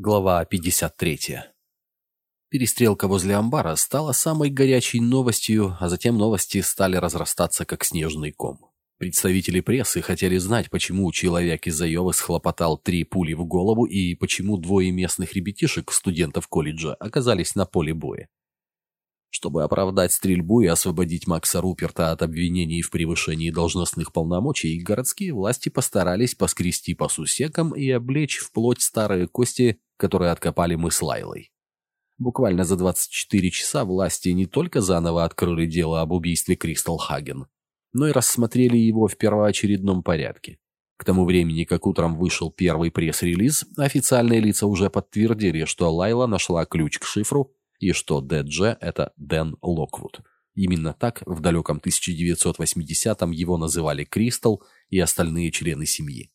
Глава 53. Перестрелка возле амбара стала самой горячей новостью, а затем новости стали разрастаться как снежный ком. Представители прессы хотели знать, почему человек из Айовы схлопотал три пули в голову и почему двое местных ребятишек, студентов колледжа, оказались на поле боя. Чтобы оправдать стрельбу и освободить Макса Руперта от обвинений в превышении должностных полномочий, городские власти постарались поскрести по сусекам и облечь в плоть старые кости которые откопали мы с Лайлой. Буквально за 24 часа власти не только заново открыли дело об убийстве Кристал Хаген, но и рассмотрели его в первоочередном порядке. К тому времени, как утром вышел первый пресс-релиз, официальные лица уже подтвердили, что Лайла нашла ключ к шифру и что ДДЖ – это Дэн Локвуд. Именно так в далеком 1980-м его называли Кристал и остальные члены семьи.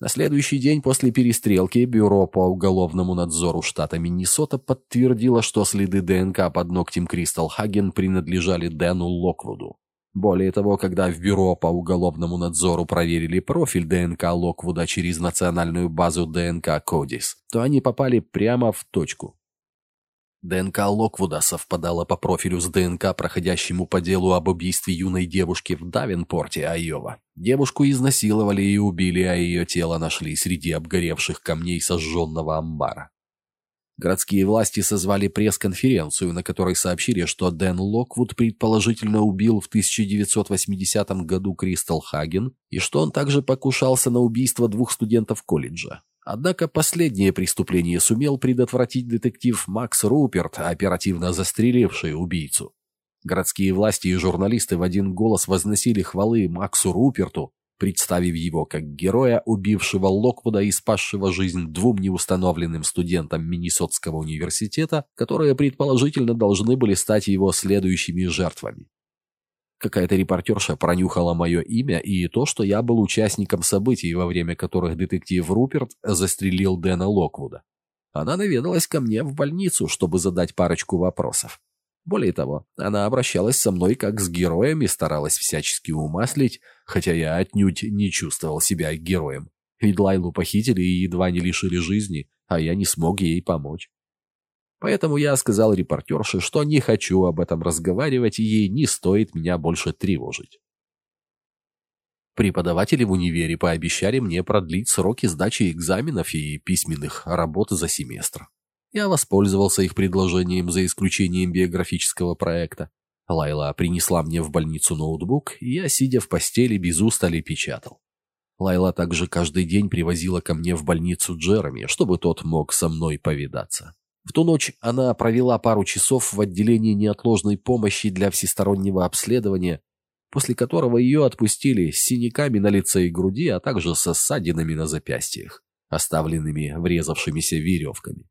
На следующий день после перестрелки Бюро по уголовному надзору штата Миннесота подтвердило, что следы ДНК под ногтем Кристал Хаген принадлежали Дэну Локвуду. Более того, когда в Бюро по уголовному надзору проверили профиль ДНК Локвуда через национальную базу ДНК Кодис, то они попали прямо в точку. ДНК Локвуда совпадала по профилю с ДНК, проходящему по делу об убийстве юной девушки в Давинпорте, Айова. Девушку изнасиловали и убили, а ее тело нашли среди обгоревших камней сожженного амбара. Городские власти созвали пресс-конференцию, на которой сообщили, что Дэн Локвуд предположительно убил в 1980 году Кристал Хаген и что он также покушался на убийство двух студентов колледжа. Однако последнее преступление сумел предотвратить детектив Макс Руперт, оперативно застреливший убийцу. Городские власти и журналисты в один голос возносили хвалы Максу Руперту, представив его как героя, убившего Локвуда и спасшего жизнь двум неустановленным студентам Миннесотского университета, которые предположительно должны были стать его следующими жертвами. Какая-то репортерша пронюхала мое имя и то, что я был участником событий, во время которых детектив Руперт застрелил Дэна Локвуда. Она наведалась ко мне в больницу, чтобы задать парочку вопросов. Более того, она обращалась со мной как с героем и старалась всячески умаслить, хотя я отнюдь не чувствовал себя героем. Ведь Лайлу похитили и едва не лишили жизни, а я не смог ей помочь. Поэтому я сказал репортерше, что не хочу об этом разговаривать, и ей не стоит меня больше тревожить. Преподаватели в универе пообещали мне продлить сроки сдачи экзаменов и письменных работ за семестр. Я воспользовался их предложением за исключением биографического проекта. Лайла принесла мне в больницу ноутбук, и я, сидя в постели, без устали печатал. Лайла также каждый день привозила ко мне в больницу Джереми, чтобы тот мог со мной повидаться. В ту ночь она провела пару часов в отделении неотложной помощи для всестороннего обследования, после которого ее отпустили с синяками на лице и груди, а также со ссадинами на запястьях, оставленными врезавшимися веревками.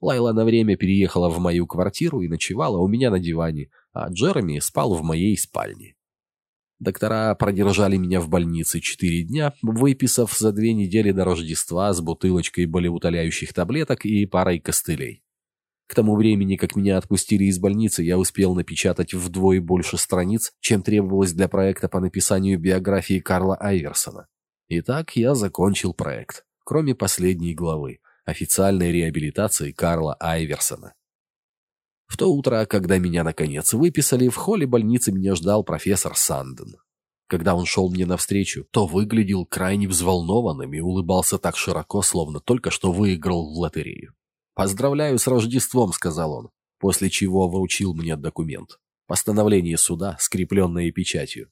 Лайла на время переехала в мою квартиру и ночевала у меня на диване, а Джереми спал в моей спальне. Доктора продержали меня в больнице четыре дня, выписав за две недели до Рождества с бутылочкой болеутоляющих таблеток и парой костылей. К тому времени, как меня отпустили из больницы, я успел напечатать вдвое больше страниц, чем требовалось для проекта по написанию биографии Карла Айверсона. Итак, я закончил проект, кроме последней главы – официальной реабилитации Карла Айверсона. В то утро, когда меня наконец выписали, в холле больницы меня ждал профессор Санден. Когда он шел мне навстречу, то выглядел крайне взволнованным и улыбался так широко, словно только что выиграл в лотерею. «Поздравляю с Рождеством», — сказал он, после чего вручил мне документ. Постановление суда, скрепленное печатью.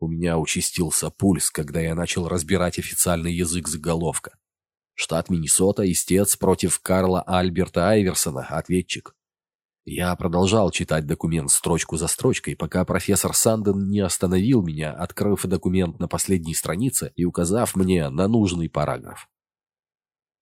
У меня участился пульс, когда я начал разбирать официальный язык заголовка. Штат Миннесота, истец против Карла Альберта Айверсона, ответчик. Я продолжал читать документ строчку за строчкой, пока профессор Санден не остановил меня, открыв документ на последней странице и указав мне на нужный параграф.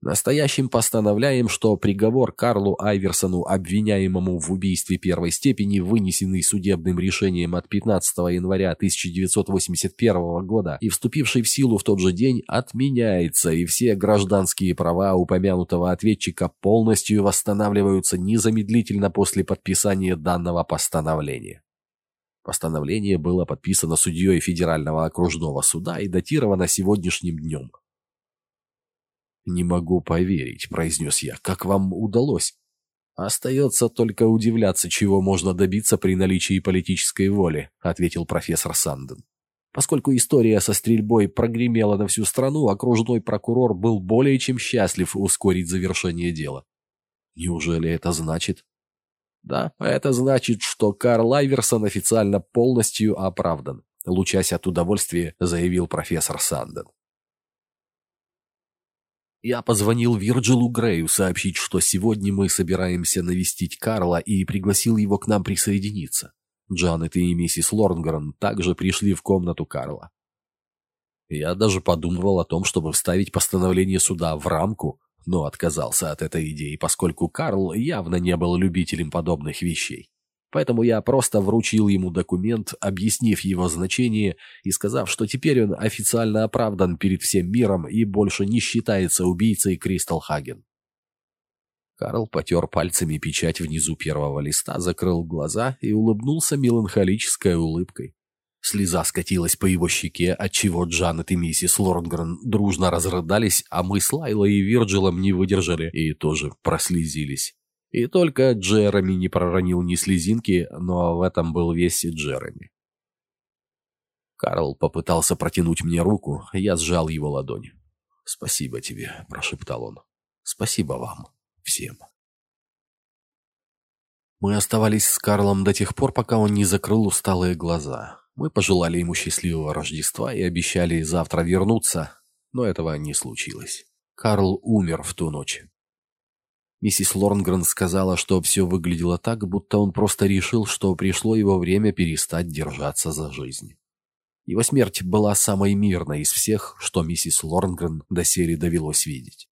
Настоящим постановляем, что приговор Карлу Айверсону, обвиняемому в убийстве первой степени, вынесенный судебным решением от 15 января 1981 года и вступивший в силу в тот же день, отменяется, и все гражданские права упомянутого ответчика полностью восстанавливаются незамедлительно после подписания данного постановления. Постановление было подписано судьей Федерального окружного суда и датировано сегодняшним днем. «Не могу поверить», — произнес я. «Как вам удалось?» «Остается только удивляться, чего можно добиться при наличии политической воли», — ответил профессор Санден. Поскольку история со стрельбой прогремела на всю страну, окружной прокурор был более чем счастлив ускорить завершение дела. Неужели это значит? Да, это значит, что Карл Айверсон официально полностью оправдан, лучась от удовольствия, заявил профессор Санден. Я позвонил Вирджилу Грею сообщить, что сегодня мы собираемся навестить Карла и пригласил его к нам присоединиться. Джанет и миссис Лорнгрен также пришли в комнату Карла. Я даже подумывал о том, чтобы вставить постановление суда в рамку, но отказался от этой идеи, поскольку Карл явно не был любителем подобных вещей. Поэтому я просто вручил ему документ, объяснив его значение и сказав, что теперь он официально оправдан перед всем миром и больше не считается убийцей Кристал Хаген. Карл потер пальцами печать внизу первого листа, закрыл глаза и улыбнулся меланхолической улыбкой. Слеза скатилась по его щеке, отчего Джанет и миссис Лорнгрен дружно разрыдались, а мы с Лайлой и Вирджилом не выдержали и тоже прослезились. И только Джереми не проронил ни слезинки, но в этом был весь Джереми. Карл попытался протянуть мне руку, я сжал его ладонь. «Спасибо тебе», — прошептал он. «Спасибо вам» всем. Мы оставались с Карлом до тех пор, пока он не закрыл усталые глаза. Мы пожелали ему счастливого Рождества и обещали завтра вернуться, но этого не случилось. Карл умер в ту ночь. Миссис Лорнгрен сказала, что все выглядело так, будто он просто решил, что пришло его время перестать держаться за жизнь. Его смерть была самой мирной из всех, что миссис Лорнгрен доселе довелось видеть.